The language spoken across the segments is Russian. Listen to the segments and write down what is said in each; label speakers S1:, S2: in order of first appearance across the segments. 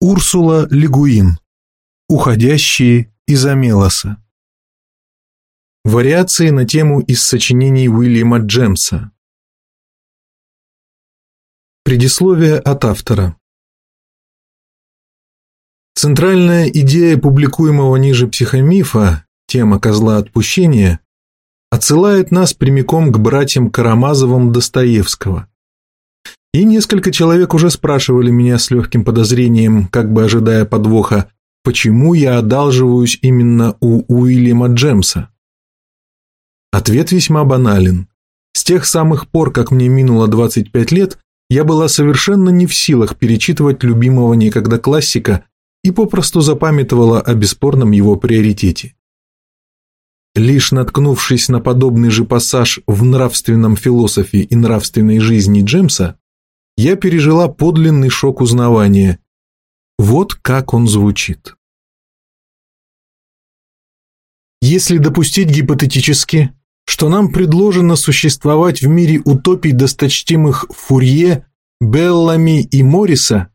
S1: Урсула Легуин. Уходящие из Амелоса. Вариации на тему из сочинений Уильяма Джемса. Предисловие от автора. Центральная идея публикуемого ниже психомифа, тема козла отпущения, отсылает нас прямиком к братьям Карамазовым Достоевского. И несколько человек уже спрашивали меня с легким подозрением, как бы ожидая подвоха, почему я одалживаюсь именно у Уильяма Джемса. Ответ весьма банален. С тех самых пор, как мне минуло 25 лет, я была совершенно не в силах перечитывать любимого некогда классика и попросту запамятовала о бесспорном его приоритете. Лишь наткнувшись на подобный же пассаж в нравственном философии и нравственной жизни Джемса, я пережила подлинный шок узнавания. Вот как он звучит. Если допустить гипотетически, что нам предложено существовать в мире утопий досточтимых Фурье, Беллами и Морриса,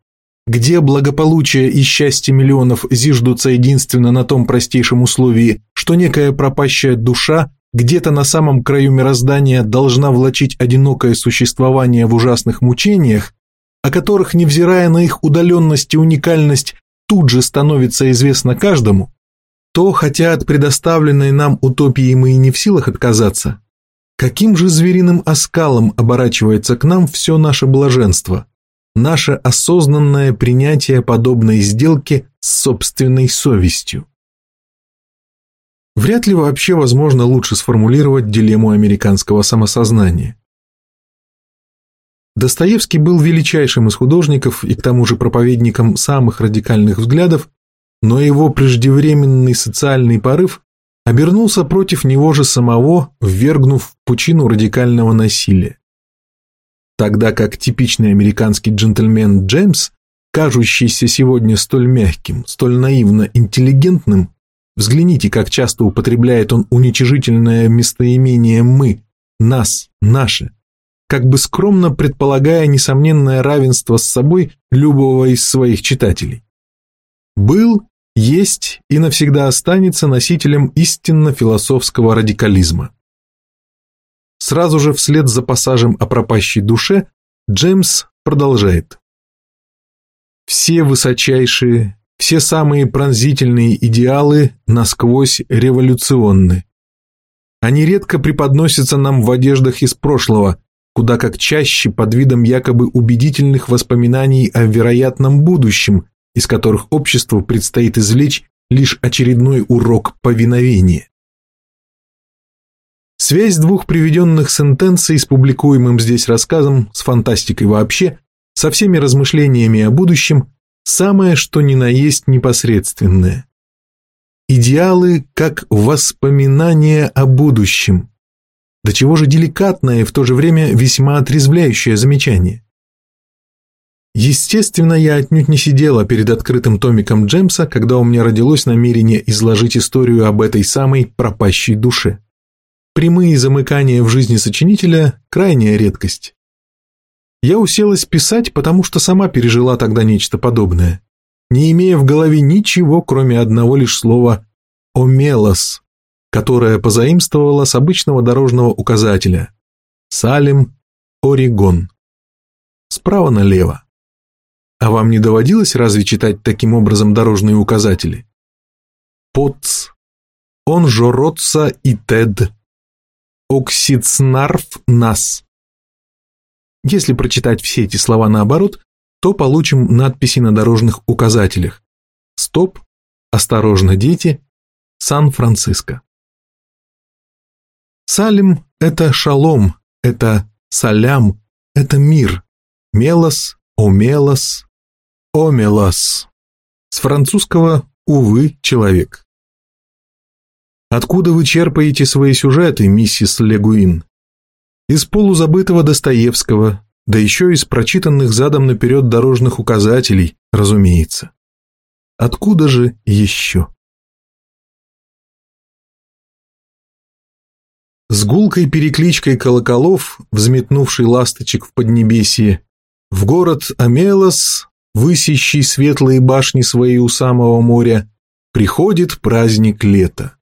S1: где благополучие и счастье миллионов зиждутся единственно на том простейшем условии, что некая пропащая душа где-то на самом краю мироздания должна влачить одинокое существование в ужасных мучениях, о которых, невзирая на их удаленность и уникальность, тут же становится известно каждому, то, хотя от предоставленной нам утопии мы и не в силах отказаться, каким же звериным оскалом оборачивается к нам все наше блаженство, наше осознанное принятие подобной сделки с собственной совестью. Вряд ли вообще возможно лучше сформулировать дилемму американского самосознания. Достоевский был величайшим из художников и к тому же проповедником самых радикальных взглядов, но его преждевременный социальный порыв обернулся против него же самого, ввергнув в пучину радикального насилия. Тогда как типичный американский джентльмен Джеймс, кажущийся сегодня столь мягким, столь наивно интеллигентным, Взгляните, как часто употребляет он уничижительное местоимение «мы», «нас», «наше», как бы скромно предполагая несомненное равенство с собой любого из своих читателей. Был, есть и навсегда останется носителем истинно философского радикализма. Сразу же вслед за пассажем о пропащей душе Джеймс продолжает. Все высочайшие, все самые пронзительные идеалы насквозь революционны. Они редко преподносятся нам в одеждах из прошлого, куда как чаще под видом якобы убедительных воспоминаний о вероятном будущем, из которых обществу предстоит извлечь лишь очередной урок повиновения. Связь двух приведенных сентенций с публикуемым здесь рассказом, с фантастикой вообще, со всеми размышлениями о будущем самое что ни на есть непосредственное. Идеалы как воспоминания о будущем. До чего же деликатное и в то же время весьма отрезвляющее замечание. Естественно, я отнюдь не сидела перед открытым томиком Джемса, когда у меня родилось намерение изложить историю об этой самой пропащей душе. Прямые замыкания в жизни сочинителя – крайняя редкость. Я уселась писать, потому что сама пережила тогда нечто подобное, не имея в голове ничего, кроме одного лишь слова «омелос», которое позаимствовала с обычного дорожного указателя «Салем, Орегон». Справа налево. А вам не доводилось разве читать таким образом дорожные указатели? Потц, он жоротца и тед, оксицнарф нас. Если прочитать все эти слова наоборот, то получим надписи на дорожных указателях. Стоп, осторожно, дети, Сан-Франциско. Салим – это шалом, это салям, это мир. Мелос, омелос, омелос. С французского «увы, человек». Откуда вы черпаете свои сюжеты, миссис Легуин? Из полузабытого Достоевского, да еще из прочитанных задом наперед дорожных указателей, разумеется. Откуда же еще? С гулкой перекличкой колоколов, взметнувший ласточек в Поднебесье, в город Амелос высящий светлые башни свои у самого моря, приходит праздник лета.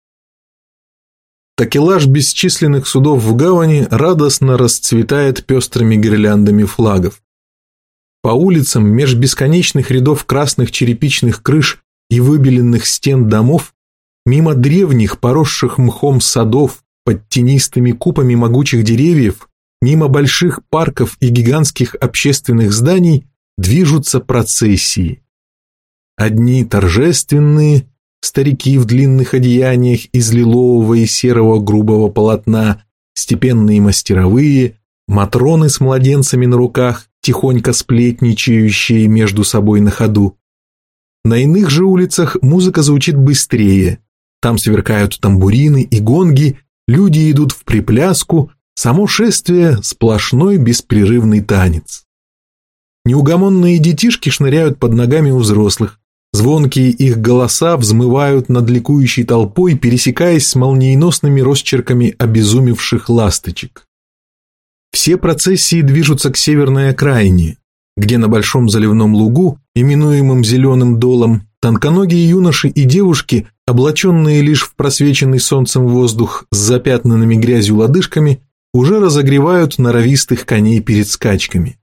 S1: Такелаж бесчисленных судов в гавани радостно расцветает пестрыми гирляндами флагов. По улицам меж бесконечных рядов красных черепичных крыш и выбеленных стен домов, мимо древних, поросших мхом садов под тенистыми купами могучих деревьев, мимо больших парков и гигантских общественных зданий движутся процессии. Одни торжественные, старики в длинных одеяниях из лилового и серого грубого полотна, степенные мастеровые, матроны с младенцами на руках, тихонько сплетничающие между собой на ходу. На иных же улицах музыка звучит быстрее. Там сверкают тамбурины и гонги, люди идут в припляску, само шествие – сплошной беспрерывный танец. Неугомонные детишки шныряют под ногами у взрослых, Звонкие их голоса взмывают над ликующей толпой, пересекаясь с молниеносными росчерками обезумевших ласточек. Все процессии движутся к северной окраине, где на большом заливном лугу, именуемом Зеленым долом, тонконогие юноши и девушки, облаченные лишь в просвеченный солнцем воздух с запятнанными грязью лодыжками, уже разогревают норовистых коней перед скачками.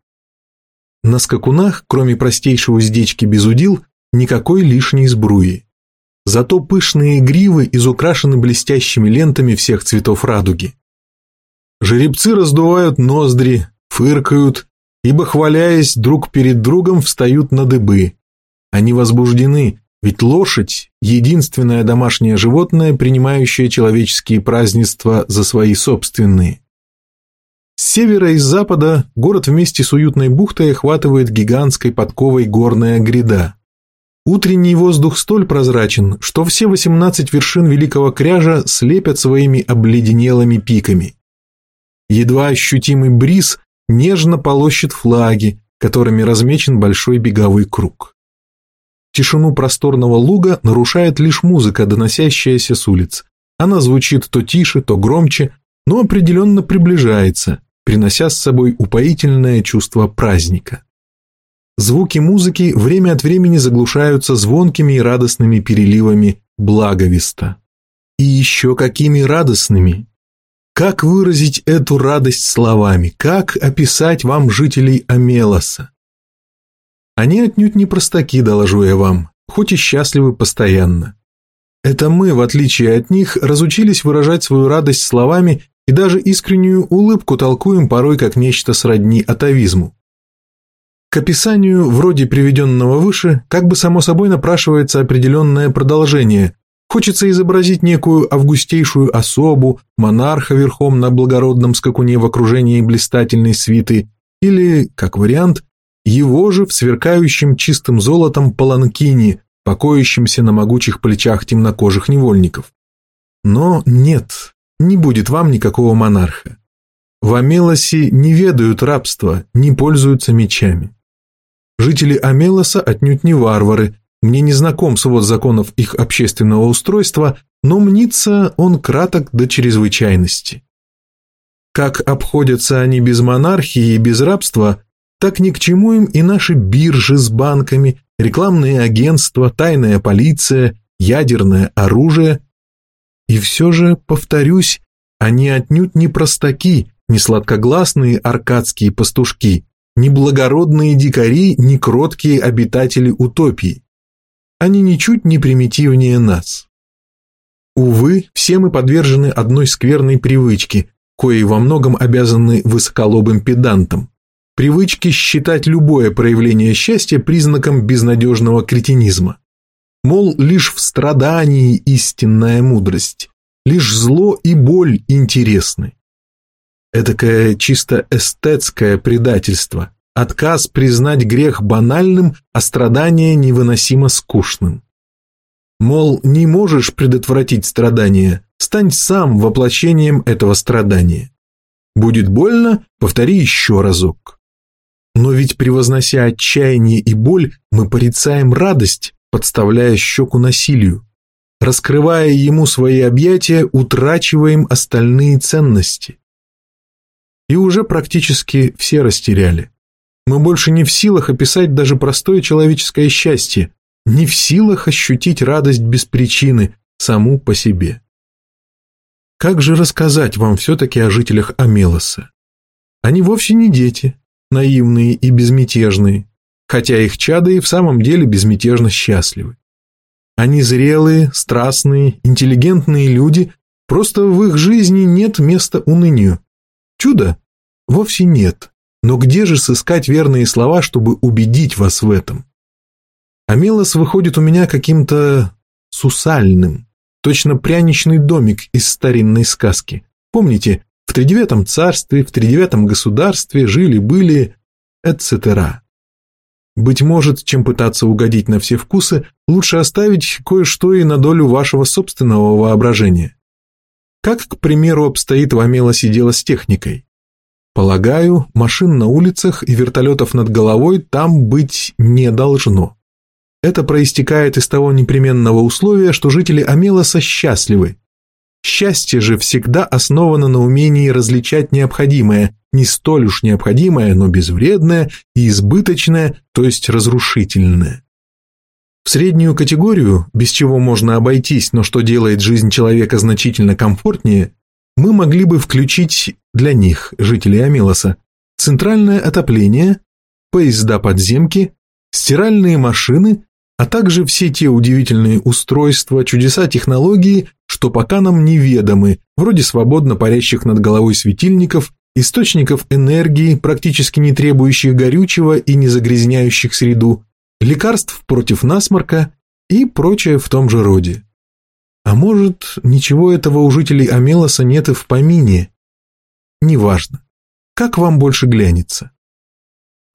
S1: На скакунах, кроме простейшей уздечки без удил, никакой лишней сбруи. Зато пышные гривы изукрашены блестящими лентами всех цветов радуги. Жеребцы раздувают ноздри, фыркают, ибо, хваляясь друг перед другом, встают на дыбы. Они возбуждены, ведь лошадь – единственное домашнее животное, принимающее человеческие празднества за свои собственные. С севера и с запада город вместе с уютной бухтой охватывает гигантской подковой горная гряда. Утренний воздух столь прозрачен, что все 18 вершин Великого Кряжа слепят своими обледенелыми пиками. Едва ощутимый бриз нежно полощет флаги, которыми размечен большой беговой круг. Тишину просторного луга нарушает лишь музыка, доносящаяся с улиц. Она звучит то тише, то громче, но определенно приближается, принося с собой упоительное чувство праздника. Звуки музыки время от времени заглушаются звонкими и радостными переливами благовеста. И еще какими радостными! Как выразить эту радость словами? Как описать вам жителей Амелоса? Они отнюдь не простаки, доложу я вам, хоть и счастливы постоянно. Это мы, в отличие от них, разучились выражать свою радость словами и даже искреннюю улыбку толкуем порой как нечто сродни атовизму. К описанию, вроде приведенного выше, как бы само собой напрашивается определенное продолжение. Хочется изобразить некую августейшую особу, монарха верхом на благородном скакуне в окружении блистательной свиты, или, как вариант, его же в сверкающем чистым золотом паланкине, покоящемся на могучих плечах темнокожих невольников. Но нет, не будет вам никакого монарха. В Амелосе не ведают рабства, не пользуются мечами. Жители Амелоса отнюдь не варвары, мне не знаком свод законов их общественного устройства, но мнится он краток до чрезвычайности. Как обходятся они без монархии и без рабства, так ни к чему им и наши биржи с банками, рекламные агентства, тайная полиция, ядерное оружие. И все же, повторюсь, они отнюдь не простаки, не сладкогласные аркадские пастушки, ни благородные дикари, ни кроткие обитатели утопии. Они ничуть не примитивнее нас. Увы, все мы подвержены одной скверной привычке, коей во многом обязаны высоколобым педантам. Привычке считать любое проявление счастья признаком безнадежного кретинизма. Мол, лишь в страдании истинная мудрость, лишь зло и боль интересны. Этакое чисто эстетское предательство, отказ признать грех банальным, а страдание невыносимо скучным. Мол, не можешь предотвратить страдание, стань сам воплощением этого страдания. Будет больно, повтори еще разок. Но ведь превознося отчаяние и боль, мы порицаем радость, подставляя щеку насилию. Раскрывая ему свои объятия, утрачиваем остальные ценности и уже практически все растеряли. Мы больше не в силах описать даже простое человеческое счастье, не в силах ощутить радость без причины, саму по себе. Как же рассказать вам все-таки о жителях Амелоса? Они вовсе не дети, наивные и безмятежные, хотя их чады и в самом деле безмятежно счастливы. Они зрелые, страстные, интеллигентные люди, просто в их жизни нет места унынию. Чудо? Вовсе нет. Но где же сыскать верные слова, чтобы убедить вас в этом? Амелос выходит у меня каким-то сусальным, точно пряничный домик из старинной сказки. Помните, в тридевятом царстве, в тридевятом государстве жили-были, etc. Быть может, чем пытаться угодить на все вкусы, лучше оставить кое-что и на долю вашего собственного воображения. Как, к примеру, обстоит в Амелосе дело с техникой? Полагаю, машин на улицах и вертолетов над головой там быть не должно. Это проистекает из того непременного условия, что жители Амелоса счастливы. Счастье же всегда основано на умении различать необходимое, не столь уж необходимое, но безвредное и избыточное, то есть разрушительное. Среднюю категорию, без чего можно обойтись, но что делает жизнь человека значительно комфортнее, мы могли бы включить для них, жителей Амелоса, центральное отопление, поезда-подземки, стиральные машины а также все те удивительные устройства, чудеса технологии, что пока нам неведомы, вроде свободно парящих над головой светильников, источников энергии, практически не требующих горючего и не загрязняющих среду, лекарств против насморка и прочее в том же роде. А может, ничего этого у жителей Амелоса нет и в помине? Неважно. Как вам больше глянется?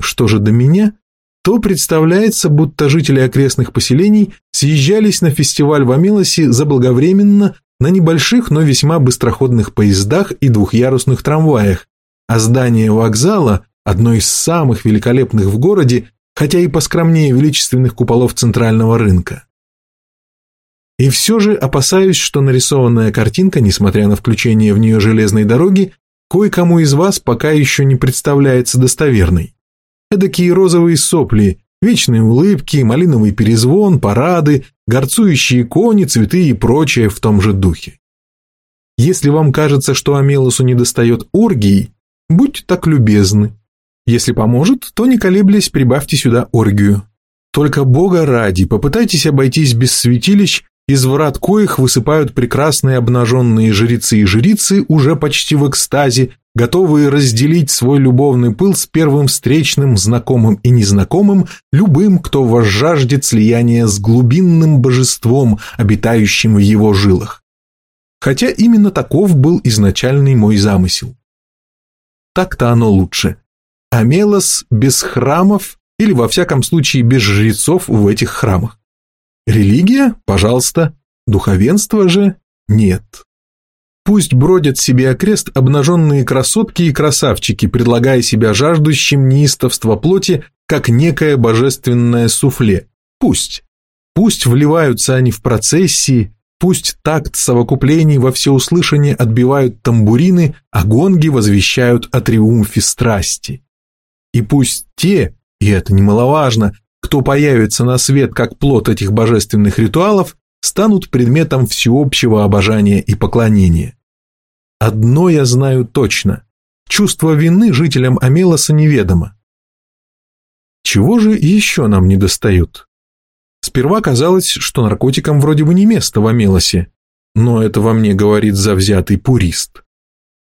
S1: Что же до меня, то представляется, будто жители окрестных поселений съезжались на фестиваль в Амилосе заблаговременно на небольших, но весьма быстроходных поездах и двухъярусных трамваях, а здание вокзала, одно из самых великолепных в городе, хотя и поскромнее величественных куполов центрального рынка. И все же опасаюсь, что нарисованная картинка, несмотря на включение в нее железной дороги, кое-кому из вас пока еще не представляется достоверной. Эдакие розовые сопли, вечные улыбки, малиновый перезвон, парады, горцующие кони, цветы и прочее в том же духе. Если вам кажется, что Амелосу недостает оргии, будьте так любезны. Если поможет, то не колеблясь прибавьте сюда оргию. Только бога ради, попытайтесь обойтись без святилищ, из врат коих высыпают прекрасные обнаженные жрецы и жрицы уже почти в экстазе, готовые разделить свой любовный пыл с первым встречным, знакомым и незнакомым, любым, кто возжаждет слияния с глубинным божеством, обитающим в его жилах. Хотя именно таков был изначальный мой замысел. Так-то оно лучше. Амелос без храмов или во всяком случае без жрецов в этих храмах. Религия? Пожалуйста. Духовенство же? Нет. Пусть бродят себе окрест обнаженные красотки и красавчики, предлагая себя жаждущим неистовства плоти, как некое божественное суфле. Пусть. Пусть вливаются они в процессии, пусть такт совокуплений во всеуслышание отбивают тамбурины, а гонги возвещают о триумфе страсти. И пусть те, и это немаловажно, кто появится на свет как плод этих божественных ритуалов, станут предметом всеобщего обожания и поклонения. Одно я знаю точно. Чувство вины жителям Амелоса неведомо. Чего же еще нам не достают? Сперва казалось, что наркотикам вроде бы не место в Амелосе, но это во мне говорит завзятый пурист.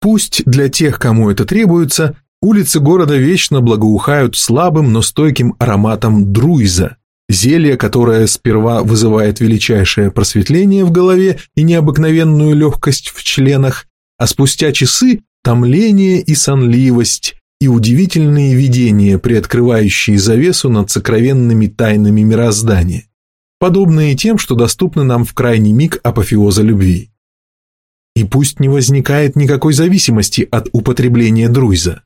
S1: Пусть для тех, кому это требуется, улицы города вечно благоухают слабым, но стойким ароматом друйза, Зелье, которое сперва вызывает величайшее просветление в голове и необыкновенную легкость в членах, а спустя часы – томление и сонливость, и удивительные видения, приоткрывающие завесу над сокровенными тайнами мироздания, подобные тем, что доступны нам в крайний миг апофеоза любви. И пусть не возникает никакой зависимости от употребления друйза.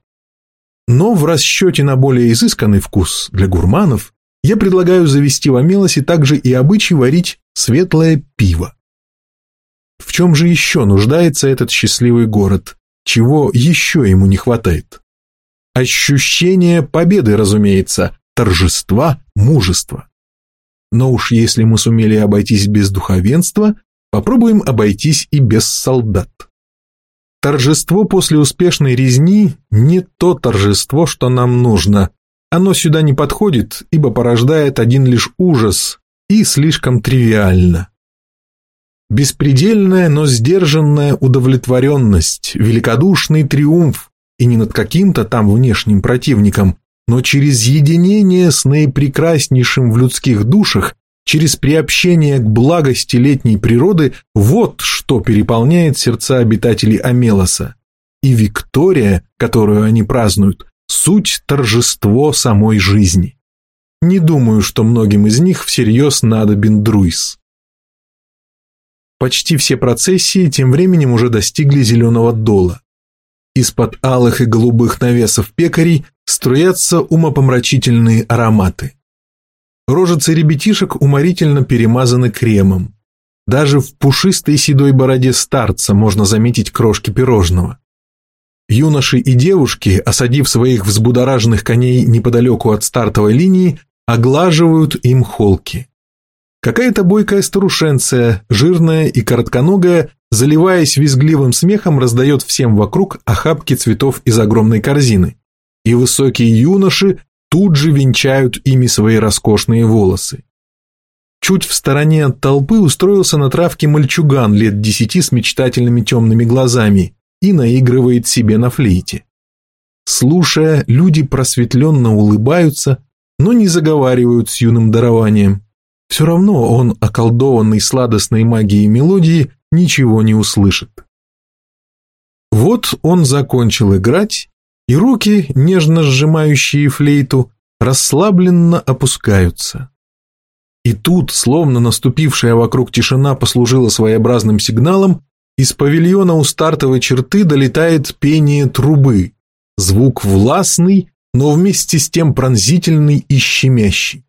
S1: Но в расчете на более изысканный вкус для гурманов я предлагаю завести в Амелосе также и обычай варить светлое пиво. В чем же еще нуждается этот счастливый город? Чего еще ему не хватает? ощущение победы, разумеется, торжества, мужества. Но уж если мы сумели обойтись без духовенства, попробуем обойтись и без солдат. Торжество после успешной резни не то торжество, что нам нужно. Оно сюда не подходит, ибо порождает один лишь ужас и слишком тривиально. Беспредельная, но сдержанная удовлетворенность, великодушный триумф, и не над каким-то там внешним противником, но через единение с наипрекраснейшим в людских душах, через приобщение к благости летней природы, вот что переполняет сердца обитателей Амелоса. И Виктория, которую они празднуют, суть торжество самой жизни. Не думаю, что многим из них всерьез надобен Друйс. Почти все процессии тем временем уже достигли Зеленого Дола. Из-под алых и голубых навесов пекарей струятся умопомрачительные ароматы. Рожицы ребятишек уморительно перемазаны кремом. Даже в пушистой седой бороде старца можно заметить крошки пирожного. Юноши и девушки, осадив своих взбудораженных коней неподалеку от стартовой линии, оглаживают им холки. Какая-то бойкая старушенция, жирная и коротконогая, заливаясь визгливым смехом, раздает всем вокруг охапки цветов из огромной корзины. И высокие юноши тут же венчают ими свои роскошные волосы. Чуть в стороне от толпы устроился на травке мальчуган лет десяти с мечтательными темными глазами и наигрывает себе на флейте. Слушая, люди просветленно улыбаются, но не заговаривают с юным дарованием. Все равно он, околдованный сладостной магией мелодии, ничего не услышит. Вот он закончил играть, и руки, нежно сжимающие флейту, расслабленно опускаются. И тут, словно наступившая вокруг тишина послужила своеобразным сигналом, из павильона у стартовой черты долетает пение трубы, звук властный, но вместе с тем пронзительный и щемящий.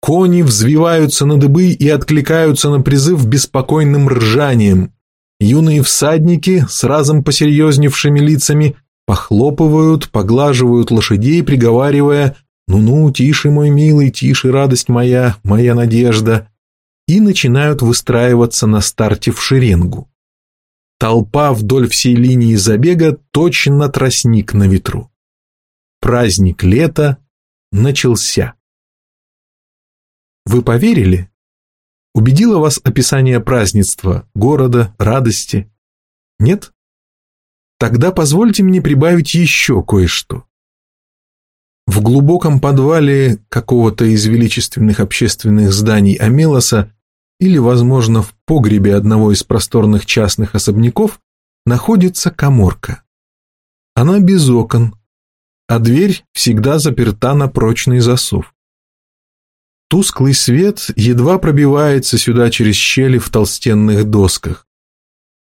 S1: Кони взвиваются на дыбы и откликаются на призыв беспокойным ржанием. Юные всадники с разом посерьезневшими лицами похлопывают, поглаживают лошадей, приговаривая «Ну-ну, тише, мой милый, тише, радость моя, моя надежда», и начинают выстраиваться на старте в шеренгу. Толпа вдоль всей линии забега точно тростник на ветру. Праздник лета начался. Вы поверили? Убедило вас описание празднества, города, радости? Нет? Тогда позвольте мне прибавить еще кое-что. В глубоком подвале какого-то из величественных общественных зданий Амелоса или, возможно, в погребе одного из просторных частных особняков находится коморка. Она без окон, а дверь всегда заперта на прочный засов. Тусклый свет едва пробивается сюда через щели в толстенных досках.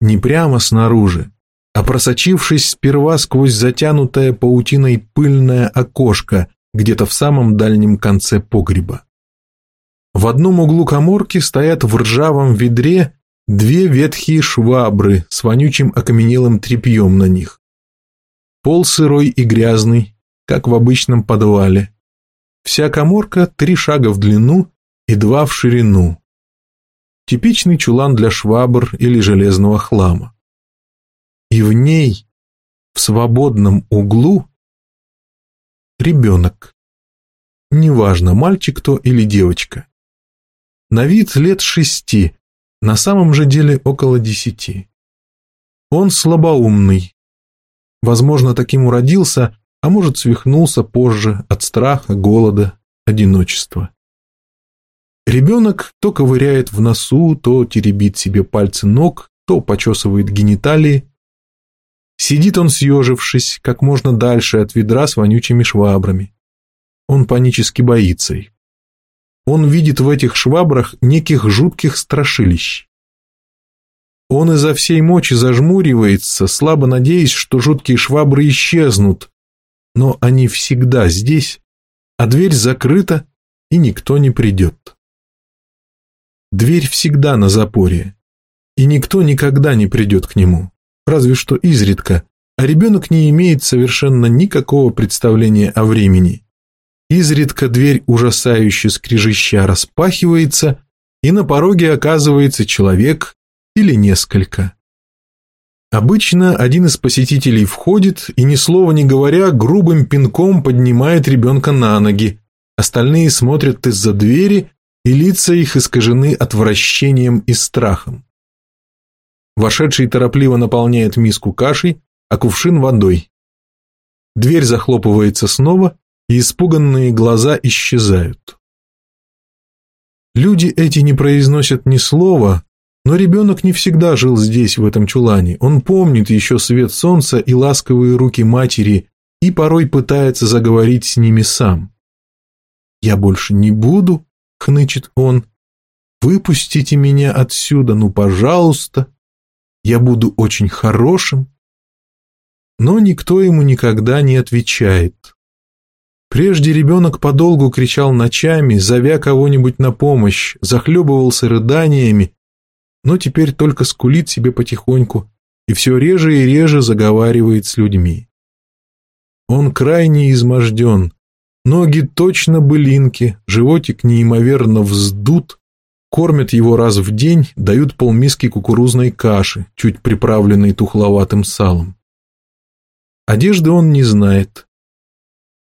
S1: Не прямо снаружи, а просочившись сперва сквозь затянутое паутиной пыльное окошко где-то в самом дальнем конце погреба. В одном углу коморки стоят в ржавом ведре две ветхие швабры с вонючим окаменелым тряпьем на них. Пол сырой и грязный, как в обычном подвале. Вся коморка три шага в длину и два в ширину. Типичный чулан для швабр или железного хлама. И в ней, в свободном углу, ребенок. Неважно, мальчик то или девочка. На вид лет шести, на самом же деле около десяти. Он слабоумный. Возможно, таким уродился, а может свихнулся позже от страха, голода, одиночества. Ребенок то ковыряет в носу, то теребит себе пальцы ног, то почесывает гениталии. Сидит он съежившись, как можно дальше от ведра с вонючими швабрами. Он панически боится их. Он видит в этих швабрах неких жутких страшилищ. Он изо всей мочи зажмуривается, слабо надеясь, что жуткие швабры исчезнут, но они всегда здесь, а дверь закрыта, и никто не придет. Дверь всегда на запоре, и никто никогда не придет к нему, разве что изредка, а ребенок не имеет совершенно никакого представления о времени. Изредка дверь ужасающе скрежеща распахивается, и на пороге оказывается человек или несколько. Обычно один из посетителей входит и, ни слова не говоря, грубым пинком поднимает ребенка на ноги. Остальные смотрят из-за двери, и лица их искажены отвращением и страхом. Вошедший торопливо наполняет миску кашей, а кувшин водой. Дверь захлопывается снова, и испуганные глаза исчезают. Люди эти не произносят ни слова, но ребенок не всегда жил здесь, в этом чулане. Он помнит еще свет солнца и ласковые руки матери и порой пытается заговорить с ними сам. «Я больше не буду», — хнычет он. «Выпустите меня отсюда, ну, пожалуйста. Я буду очень хорошим». Но никто ему никогда не отвечает. Прежде ребенок подолгу кричал ночами, зовя кого-нибудь на помощь, захлебывался рыданиями, но теперь только скулит себе потихоньку и все реже и реже заговаривает с людьми. Он крайне изможден, ноги точно былинки, животик неимоверно вздут, кормят его раз в день, дают полмиски кукурузной каши, чуть приправленной тухловатым салом. Одежды он не знает,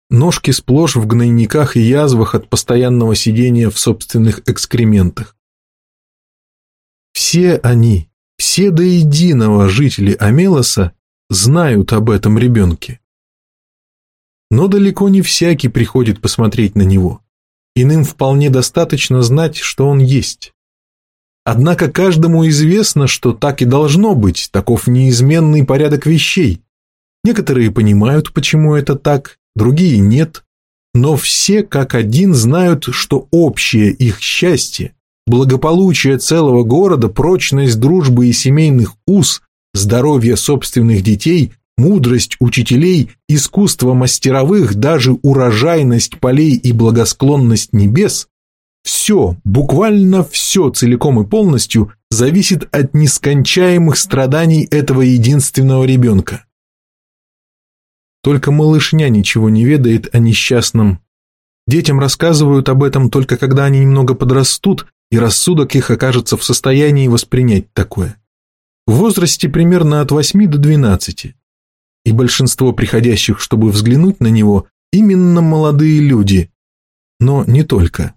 S1: Ножки сплошь в гнойниках и язвах от постоянного сидения в собственных экскрементах. Все они, все до единого жители Амелоса знают об этом ребенке. Но далеко не всякий приходит посмотреть на него. Иным вполне достаточно знать, что он есть. Однако каждому известно, что так и должно быть, таков неизменный порядок вещей. Некоторые понимают, почему это так, другие нет, но все как один знают, что общее их счастье, благополучие целого города, прочность дружбы и семейных уз, здоровье собственных детей, мудрость учителей, искусство мастеровых, даже урожайность полей и благосклонность небес – все, буквально все целиком и полностью зависит от нескончаемых страданий этого единственного ребенка. Только малышня ничего не ведает о несчастном. Детям рассказывают об этом только когда они немного подрастут, и рассудок их окажется в состоянии воспринять такое. В возрасте примерно от 8 до 12. И большинство приходящих, чтобы взглянуть на него, именно молодые люди. Но не только.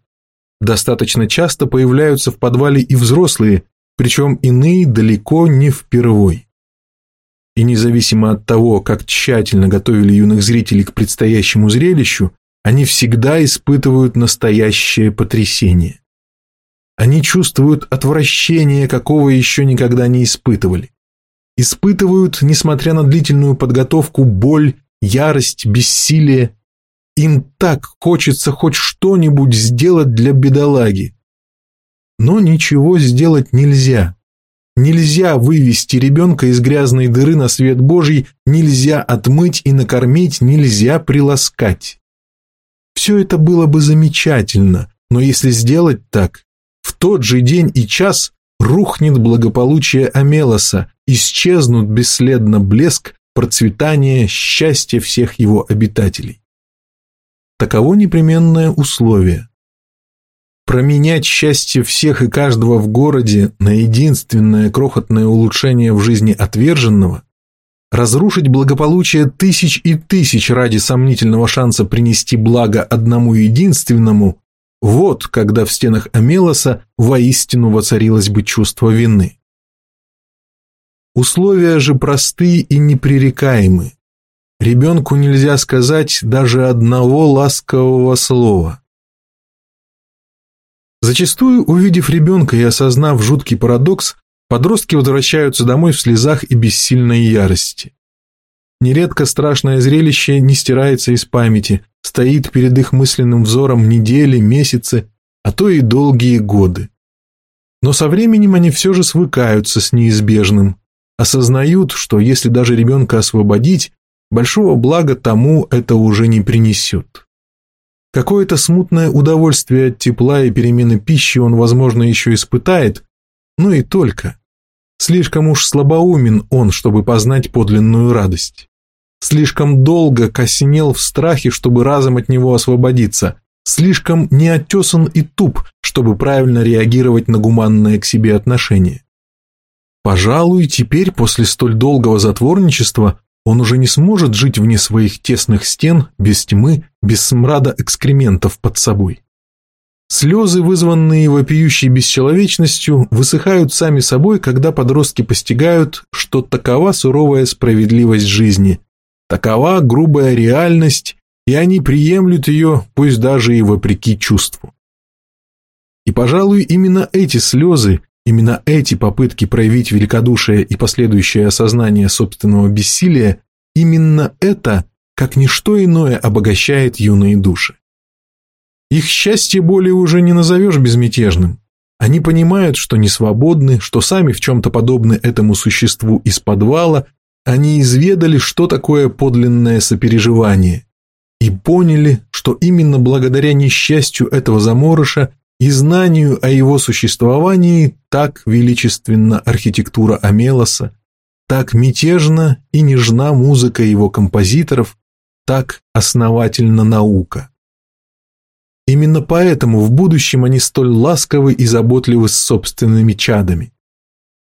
S1: Достаточно часто появляются в подвале и взрослые, причем иные далеко не впервой и независимо от того, как тщательно готовили юных зрителей к предстоящему зрелищу, они всегда испытывают настоящее потрясение. Они чувствуют отвращение, какого еще никогда не испытывали. Испытывают, несмотря на длительную подготовку, боль, ярость, бессилие. Им так хочется хоть что-нибудь сделать для бедолаги. Но ничего сделать нельзя. Нельзя вывести ребенка из грязной дыры на свет Божий, нельзя отмыть и накормить, нельзя приласкать. Все это было бы замечательно, но если сделать так, в тот же день и час рухнет благополучие Амелоса, исчезнут бесследно блеск, процветание, счастье всех его обитателей. Таково непременное условие променять счастье всех и каждого в городе на единственное крохотное улучшение в жизни отверженного, разрушить благополучие тысяч и тысяч ради сомнительного шанса принести благо одному единственному, вот когда в стенах Амелоса воистину воцарилось бы чувство вины. Условия же простые и непререкаемы. Ребенку нельзя сказать даже одного ласкового слова. Зачастую, увидев ребенка и осознав жуткий парадокс, подростки возвращаются домой в слезах и бессильной ярости. Нередко страшное зрелище не стирается из памяти, стоит перед их мысленным взором недели, месяцы, а то и долгие годы. Но со временем они все же свыкаются с неизбежным, осознают, что если даже ребенка освободить, большого блага тому это уже не принесет. Какое-то смутное удовольствие от тепла и перемены пищи он, возможно, еще испытает, но и только. Слишком уж слабоумен он, чтобы познать подлинную радость. слишком долго коснел в страхе, чтобы разом от него освободиться, слишком неотесан и туп, чтобы правильно реагировать на гуманное к себе отношение. Пожалуй, теперь, после столь долгого затворничества, он уже не сможет жить вне своих тесных стен, без тьмы, без смрада экскрементов под собой. Слезы, вызванные вопиющей бесчеловечностью, высыхают сами собой, когда подростки постигают, что такова суровая справедливость жизни, такова грубая реальность, и они приемлют ее, пусть даже и вопреки чувству. И, пожалуй, именно эти слезы, именно эти попытки проявить великодушие и последующее осознание собственного бессилия, именно это, как ничто иное, обогащает юные души. Их счастье более уже не назовешь безмятежным. Они понимают, что не свободны, что сами в чем-то подобны этому существу из подвала, они изведали, что такое подлинное сопереживание, и поняли, что именно благодаря несчастью этого заморыша и знанию о его существовании так величественна архитектура Амелоса, так мятежна и нежна музыка его композиторов, так основательна наука. Именно поэтому в будущем они столь ласковы и заботливы с собственными чадами.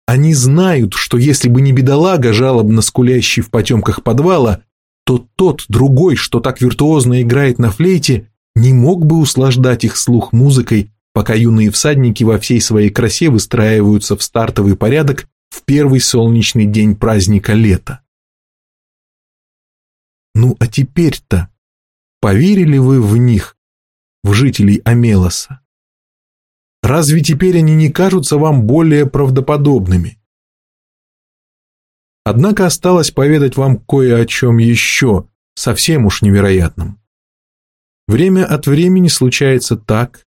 S1: Они знают, что если бы не бедолага, жалобно скулящий в потемках подвала, то тот, другой, что так виртуозно играет на флейте, не мог бы услаждать их слух музыкой, пока юные всадники во всей своей красе выстраиваются в стартовый порядок в первый солнечный день праздника лета. Ну а теперь-то поверили вы в них, в жителей Амелоса. Разве теперь они не кажутся вам более правдоподобными? Однако осталось поведать вам кое о чем еще, совсем уж невероятном. Время от времени случается так,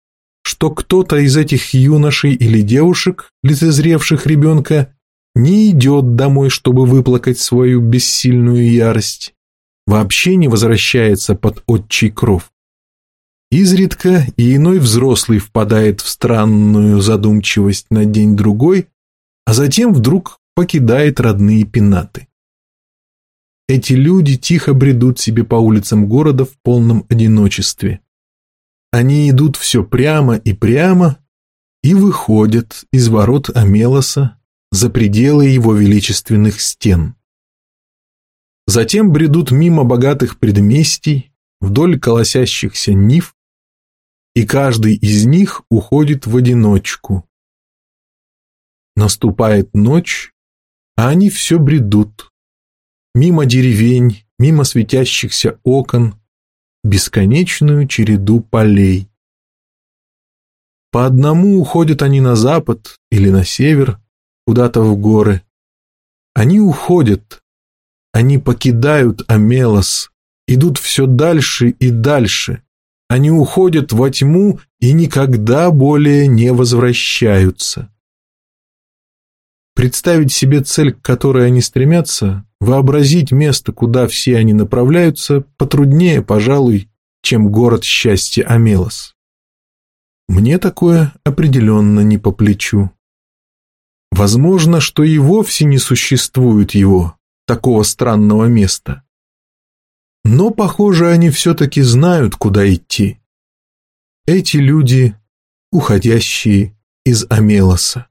S1: что кто-то из этих юношей или девушек, лицезревших ребенка, не идет домой, чтобы выплакать свою бессильную ярость, вообще не возвращается под отчий кров. Изредка и иной взрослый впадает в странную задумчивость на день-другой, а затем вдруг покидает родные пенаты. Эти люди тихо бредут себе по улицам города в полном одиночестве. Они идут все прямо и прямо и выходят из ворот Амелоса за пределы его величественных стен. Затем бредут мимо богатых предместий, вдоль колосящихся нив, и каждый из них уходит в одиночку. Наступает ночь, а они все бредут. Мимо деревень, мимо светящихся окон, бесконечную череду полей. По одному уходят они на запад или на север, куда-то в горы. Они уходят, они покидают Амелос, идут все дальше и дальше, они уходят во тьму и никогда более не возвращаются. Представить себе цель, к которой они стремятся, вообразить место, куда все они направляются, потруднее, пожалуй, чем город счастья Амелос. Мне такое определенно не по плечу. Возможно, что и вовсе не существует его, такого странного места. Но, похоже, они все-таки знают, куда идти. Эти люди, уходящие из Амелоса.